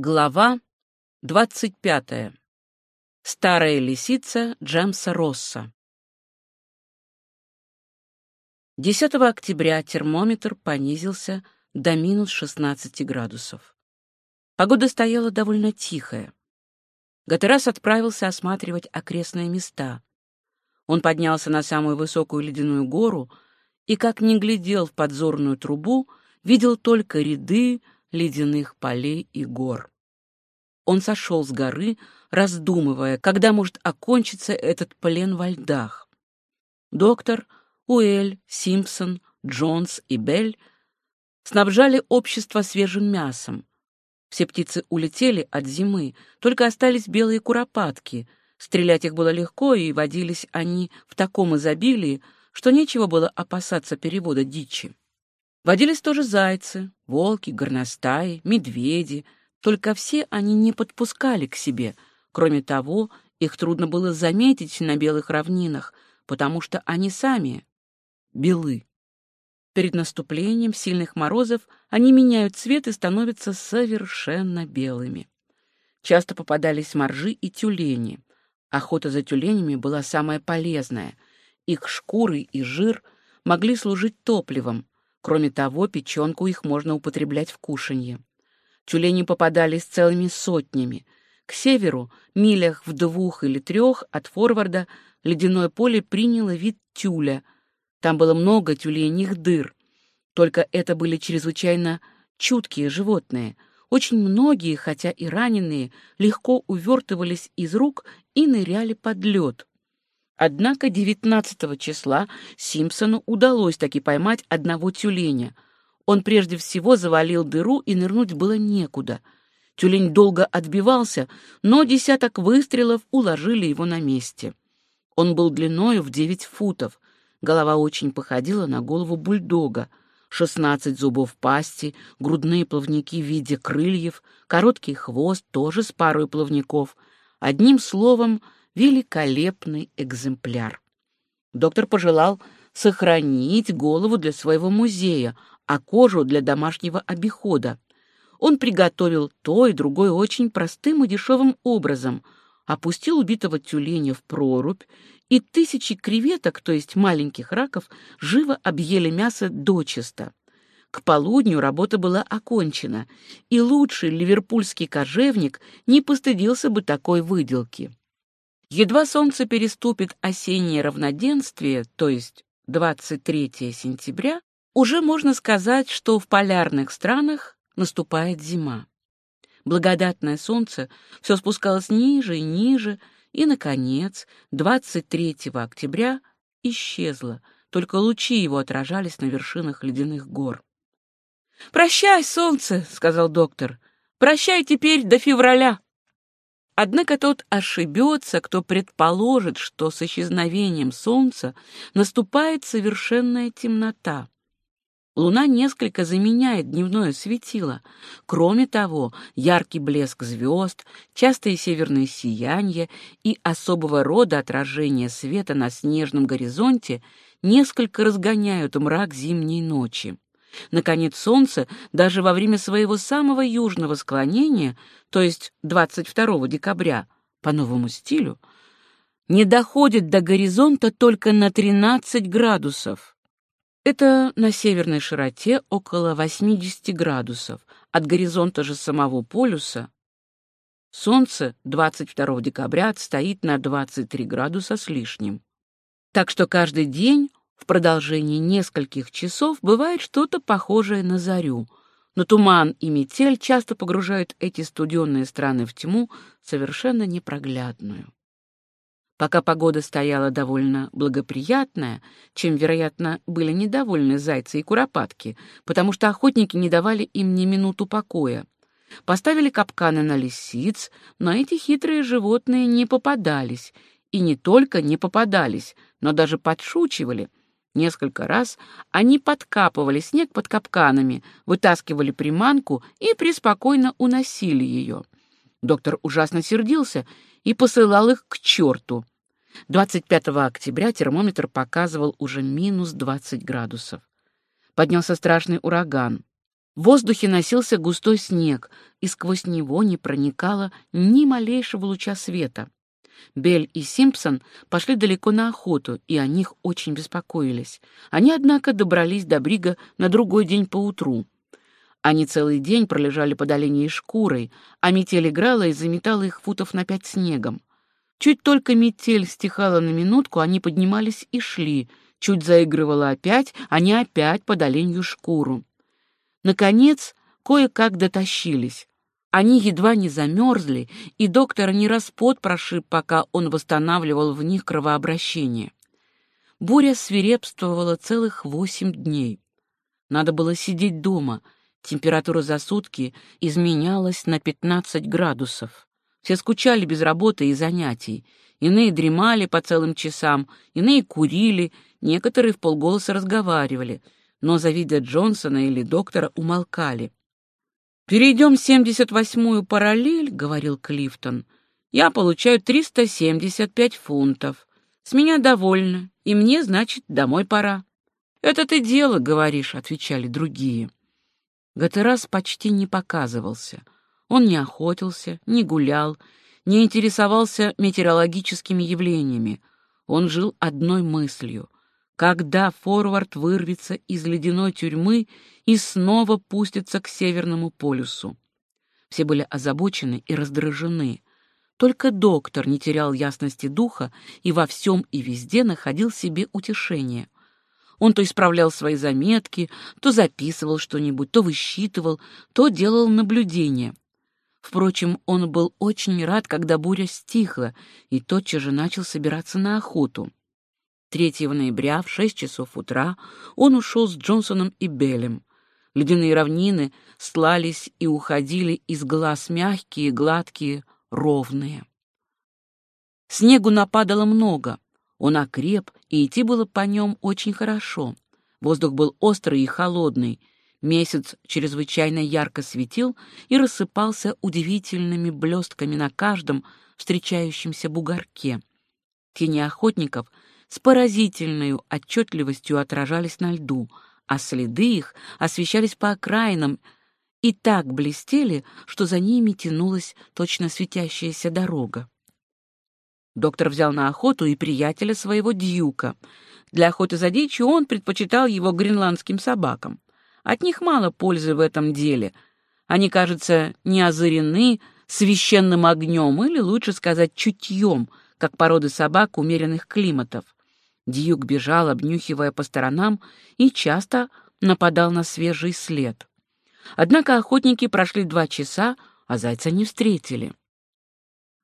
Глава 25. Старая лисица Джемса Росса. 10 октября термометр понизился до минус 16 градусов. Погода стояла довольно тихая. Гатерас отправился осматривать окрестные места. Он поднялся на самую высокую ледяную гору и, как ни глядел в подзорную трубу, видел только ряды, ледяных полей и гор. Он сошел с горы, раздумывая, когда может окончиться этот плен во льдах. Доктор, Уэль, Симпсон, Джонс и Белль снабжали общество свежим мясом. Все птицы улетели от зимы, только остались белые куропатки. Стрелять их было легко, и водились они в таком изобилии, что нечего было опасаться перевода дичи. Водились тоже зайцы, волки, горностаи, медведи, только все они не подпускали к себе. Кроме того, их трудно было заметить на белых равнинах, потому что они сами белы. Перед наступлением сильных морозов они меняют цвет и становятся совершенно белыми. Часто попадались моржи и тюлени. Охота за тюленями была самая полезная. Их шкуры и жир могли служить топливом, Кроме того, печенку их можно употреблять в кушанье. Тюлени попадались целыми сотнями. К северу, милях в двух или трех от форварда, ледяное поле приняло вид тюля. Там было много тюленьих дыр. Только это были чрезвычайно чуткие животные. Очень многие, хотя и раненые, легко увертывались из рук и ныряли под лед. Однако 19 числа Симпсону удалось таки поймать одного тюленя. Он прежде всего завалил дыру, и нырнуть было некуда. Тюлень долго отбивался, но десяток выстрелов уложили его на месте. Он был длиною в 9 футов. Голова очень походила на голову бульдога. Шестнадцать зубов пасти, грудные плавники в виде крыльев, короткий хвост, тоже с парой плавников. Одним словом — великолепный экземпляр. Доктор пожелал сохранить голову для своего музея, а кожу для домашнего обихода. Он приготовил то и другое очень простым и дешевым образом, опустил убитого тюленя в прорубь, и тысячи креветок, то есть маленьких раков, живо объели мясо дочисто. К полудню работа была окончена, и лучший ливерпульский кожевник не постыдился бы такой выделки. Едва солнце переступит осеннее равноденствие, то есть 23 сентября, уже можно сказать, что в полярных странах наступает зима. Благодатное солнце все спускалось ниже и ниже, и, наконец, 23 октября исчезло, только лучи его отражались на вершинах ледяных гор. «Прощай, солнце!» — сказал доктор. «Прощай теперь до февраля!» Однако тот ошибется, кто предположит, что с исчезновением солнца наступает совершенная темнота. Луна несколько заменяет дневное светило. Кроме того, яркий блеск звезд, частые северные сияния и особого рода отражения света на снежном горизонте несколько разгоняют мрак зимней ночи. Наконец, Солнце даже во время своего самого южного склонения, то есть 22 декабря, по новому стилю, не доходит до горизонта только на 13 градусов. Это на северной широте около 80 градусов. От горизонта же самого полюса Солнце 22 декабря отстоит на 23 градуса с лишним. Так что каждый день в продолжении нескольких часов бывает что-то похожее на зарю, но туман и метель часто погружают эти студенные страны в тьму, совершенно непроглядную. Пока погода стояла довольно благоприятная, чем, вероятно, были недовольны зайцы и куропатки, потому что охотники не давали им ни минуту покоя. Поставили капканы на лисиц, но эти хитрые животные не попадались, и не только не попадались, но даже подшучивали, Несколько раз они подкапывали снег под капканами, вытаскивали приманку и преспокойно уносили ее. Доктор ужасно сердился и посылал их к черту. 25 октября термометр показывал уже минус 20 градусов. Поднялся страшный ураган. В воздухе носился густой снег, и сквозь него не проникало ни малейшего луча света. Белль и Симпсон пошли далеко на охоту, и о них очень беспокоились. Они, однако, добрались до брига на другой день поутру. Они целый день пролежали под оленей шкурой, а метель играла и заметала их футов на пять снегом. Чуть только метель стихала на минутку, они поднимались и шли. Чуть заигрывала опять, они опять под оленью шкуру. Наконец, кое-как дотащились. Они едва не замерзли, и доктора не раз пот прошиб, пока он восстанавливал в них кровообращение. Буря свирепствовала целых восемь дней. Надо было сидеть дома. Температура за сутки изменялась на 15 градусов. Все скучали без работы и занятий. Иные дремали по целым часам, иные курили, некоторые в полголоса разговаривали, но, завидя Джонсона или доктора, умолкали. «Перейдем 78-ю параллель», — говорил Клифтон. «Я получаю 375 фунтов. С меня довольно, и мне, значит, домой пора». «Это ты дело, говоришь», — отвечали другие. Гатерас почти не показывался. Он не охотился, не гулял, не интересовался метеорологическими явлениями. Он жил одной мыслью — когда форвард вырвется из ледяной тюрьмы и снова пустится к Северному полюсу. Все были озабочены и раздражены. Только доктор не терял ясности духа и во всем и везде находил себе утешение. Он то исправлял свои заметки, то записывал что-нибудь, то высчитывал, то делал наблюдения. Впрочем, он был очень рад, когда буря стихла, и тотчас же начал собираться на охоту. 3 ноября в 6 часов утра он ушел с Джонсоном и Беллем. Ледяные равнины слались и уходили из глаз мягкие, гладкие, ровные. Снегу нападало много. Он окреп, и идти было по нем очень хорошо. Воздух был острый и холодный. Месяц чрезвычайно ярко светил и рассыпался удивительными блестками на каждом встречающемся бугорке. Тени охотников — с поразительной отчетливостью отражались на льду, а следы их освещались по окраинам и так блестели, что за ними тянулась точно светящаяся дорога. Доктор взял на охоту и приятеля своего Дьюка. Для охоты за дичью он предпочитал его гренландским собакам. От них мало пользы в этом деле. Они, кажется, не озарены священным огнем, или, лучше сказать, чутьем, как породы собак умеренных климатов. Дьюк бежал, обнюхивая по сторонам, и часто нападал на свежий след. Однако охотники прошли два часа, а зайца не встретили.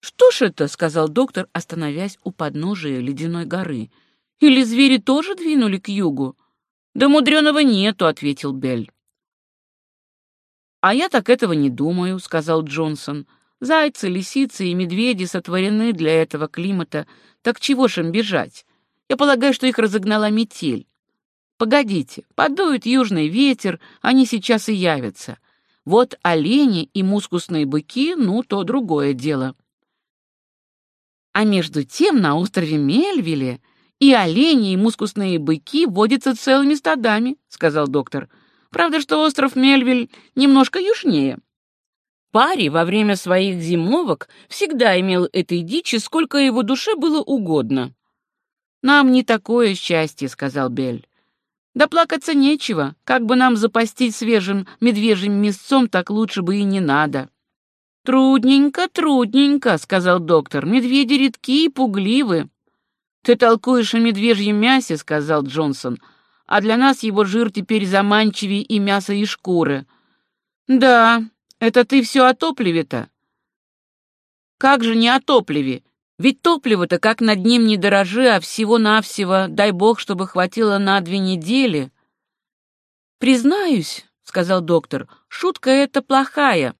«Что ж это?» — сказал доктор, остановясь у подножия ледяной горы. «Или звери тоже двинули к югу?» «Да мудреного нету», — ответил Белль. «А я так этого не думаю», — сказал Джонсон. «Зайцы, лисицы и медведи сотворены для этого климата, так чего ж им бежать? Я полагаю, что их разогнала метель. Погодите, подует южный ветер, они сейчас и явятся. Вот олени и мускусные быки, ну, то другое дело. А между тем на острове Мельвиле и олени, и мускусные быки водятся целыми стадами, сказал доктор. Правда, что остров Мельвиль немножко южнее. Пари во время своих зимовок всегда имел этой дичи, сколько его душе было угодно. «Нам не такое счастье», — сказал Бель. «Да плакаться нечего. Как бы нам запастись свежим медвежьим мясцом, так лучше бы и не надо». «Трудненько, трудненько», — сказал доктор. «Медведи редки и пугливы». «Ты толкуешь о медвежьем мясе», — сказал Джонсон. «А для нас его жир теперь заманчивее и мясо, и шкуры». «Да, это ты все о топливе-то». «Как же не о топливе? Ведь топливо-то как над ним не дорожи, а всего-навсего, дай бог, чтобы хватило на две недели. «Признаюсь», — сказал доктор, — «шутка эта плохая.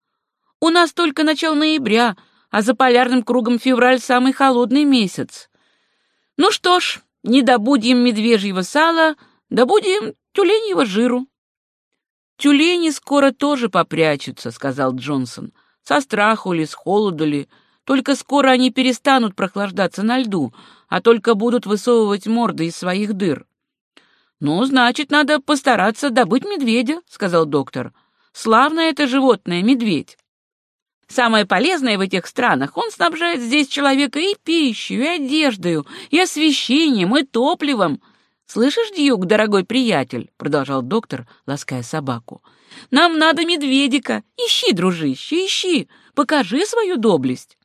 У нас только начало ноября, а за полярным кругом февраль самый холодный месяц. Ну что ж, не добудем медвежьего сала, добудем тюленьего жиру». «Тюлени скоро тоже попрячутся», — сказал Джонсон. «Со страху ли, с холоду ли». Только скоро они перестанут прохлаждаться на льду, а только будут высовывать морды из своих дыр. «Ну, значит, надо постараться добыть медведя», — сказал доктор. Славное это животное, медведь. Самое полезное в этих странах, он снабжает здесь человека и пищей, и одеждой, и освещением, и топливом. «Слышишь, Дьюк, дорогой приятель?» — продолжал доктор, лаская собаку. «Нам надо медведика. Ищи, дружище, ищи. Покажи свою доблесть».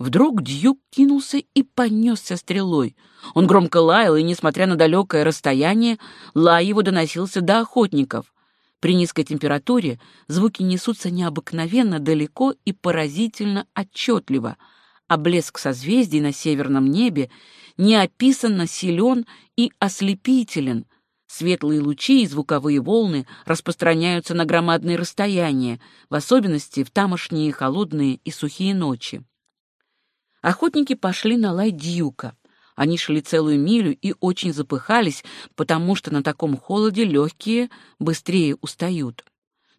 Вдруг Дьюк кинулся и понесся стрелой. Он громко лаял, и, несмотря на далекое расстояние, лай его доносился до охотников. При низкой температуре звуки несутся необыкновенно далеко и поразительно отчетливо, а блеск созвездий на северном небе неописанно силен и ослепителен. Светлые лучи и звуковые волны распространяются на громадные расстояния, в особенности в тамошние холодные и сухие ночи. Охотники пошли на лай дьюка. Они шли целую милю и очень запыхались, потому что на таком холоде легкие быстрее устают.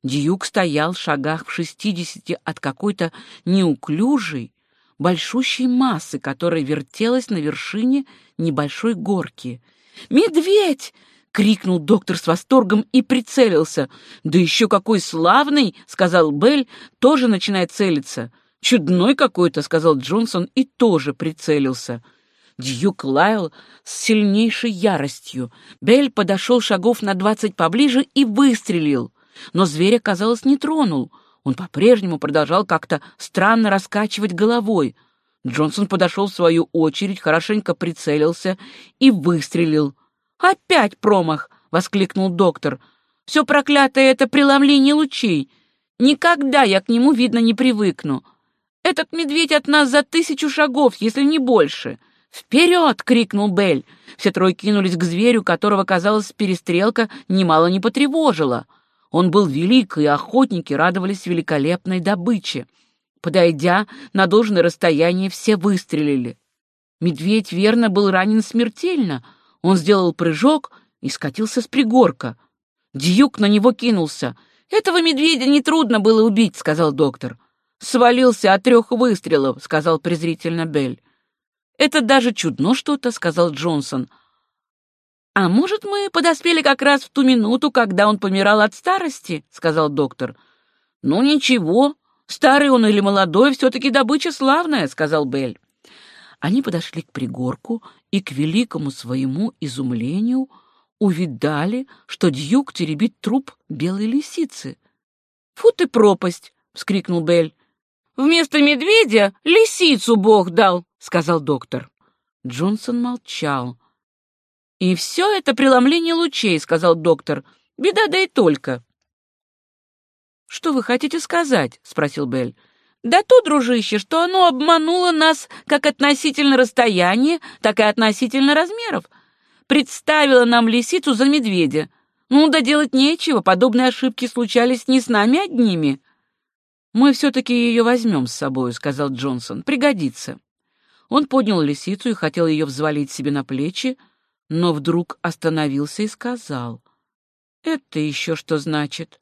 Дьюк стоял в шагах в шестидесяти от какой-то неуклюжей, большущей массы, которая вертелась на вершине небольшой горки. «Медведь!» — крикнул доктор с восторгом и прицелился. «Да еще какой славный!» — сказал Белль, тоже начиная целиться. «Чудной какой-то!» — сказал Джонсон и тоже прицелился. Дьюк лаял с сильнейшей яростью. Белль подошел шагов на двадцать поближе и выстрелил. Но зверя, казалось, не тронул. Он по-прежнему продолжал как-то странно раскачивать головой. Джонсон подошел в свою очередь, хорошенько прицелился и выстрелил. «Опять промах!» — воскликнул доктор. «Все проклятое это преломление лучей. Никогда я к нему, видно, не привыкну. Этот медведь от нас за тысячу шагов, если не больше. «Вперед!» — крикнул Бель. Все трое кинулись к зверю, которого, казалось, перестрелка немало не потревожила. Он был велик, и охотники радовались великолепной добыче. Подойдя на должное расстояние, все выстрелили. Медведь, верно, был ранен смертельно. Он сделал прыжок и скатился с пригорка. Дьюк на него кинулся. «Этого медведя нетрудно было убить», — сказал доктор. «Свалился от трех выстрелов», — сказал презрительно Бель. «Это даже чудно что-то», — сказал Джонсон. «А может, мы подоспели как раз в ту минуту, когда он помирал от старости?» — сказал доктор. «Ну, ничего. Старый он или молодой, все-таки добыча славная», — сказал Белль. Они подошли к пригорку и, к великому своему изумлению, увидали, что Дьюк теребит труп белой лисицы. «Фу ты пропасть!» — вскрикнул Белль. «Вместо медведя лисицу Бог дал!» сказал доктор. Джонсон молчал. «И все это преломление лучей», — сказал доктор. «Беда да и только». «Что вы хотите сказать?» — спросил Белль. «Да то, дружище, что оно обмануло нас как относительно расстояния, так и относительно размеров. Представило нам лисицу за медведя. Ну, да делать нечего, подобные ошибки случались не с нами одними». «Мы все-таки ее возьмем с собой», — сказал Джонсон. «Пригодится». Он поднял лисицу и хотел ее взвалить себе на плечи, но вдруг остановился и сказал. «Это еще что значит?»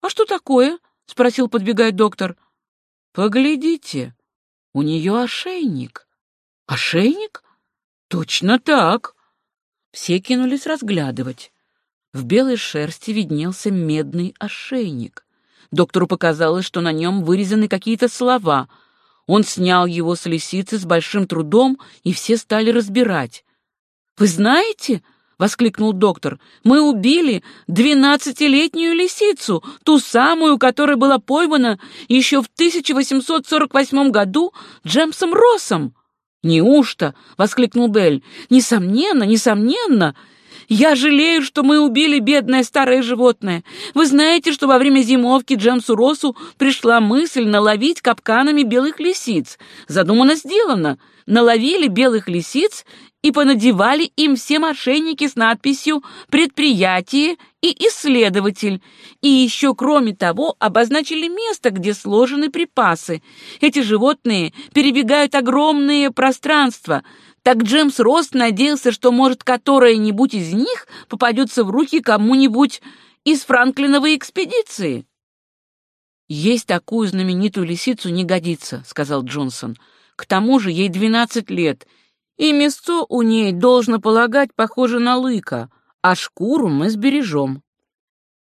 «А что такое?» — спросил, подбегая доктор. «Поглядите, у нее ошейник». «Ошейник? Точно так!» Все кинулись разглядывать. В белой шерсти виднелся медный ошейник. Доктору показалось, что на нем вырезаны какие-то слова — он снял его с лисицы с большим трудом, и все стали разбирать. «Вы знаете?» — воскликнул доктор. «Мы убили двенадцатилетнюю лисицу, ту самую, которая была поймана еще в 1848 году Джемсом Россом». «Неужто?» — воскликнул Белль. «Несомненно, несомненно. Я жалею, что мы убили бедное старое животное. Вы знаете, что во время зимовки Джемсу Росу пришла мысль наловить капканами белых лисиц. Задумано сделано. Наловили белых лисиц и понадевали им все мошенники с надписью «Предприятие» и «Исследователь». И еще, кроме того, обозначили место, где сложены припасы. Эти животные перебегают огромные пространства – так Джемс Рост надеялся, что, может, которая-нибудь из них попадется в руки кому-нибудь из Франклиновой экспедиции. «Есть такую знаменитую лисицу не годится», — сказал Джонсон. «К тому же ей двенадцать лет, и мясцо у ней, должно полагать, похоже на лыка, а шкуру мы сбережем».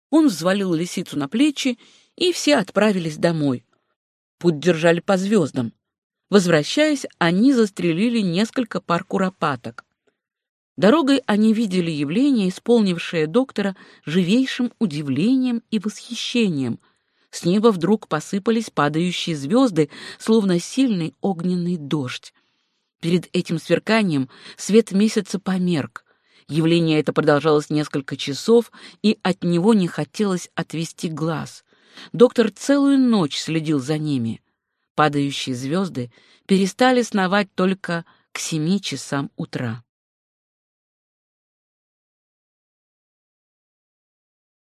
Он взвалил лисицу на плечи, и все отправились домой. Путь держали по звездам. Возвращаясь, они застрелили несколько пар куропаток. Дорогой они видели явление, исполнившее доктора живейшим удивлением и восхищением. С неба вдруг посыпались падающие звезды, словно сильный огненный дождь. Перед этим сверканием свет месяца померк. Явление это продолжалось несколько часов, и от него не хотелось отвести глаз. Доктор целую ночь следил за ними. Падающие звезды перестали сновать только к семи часам утра.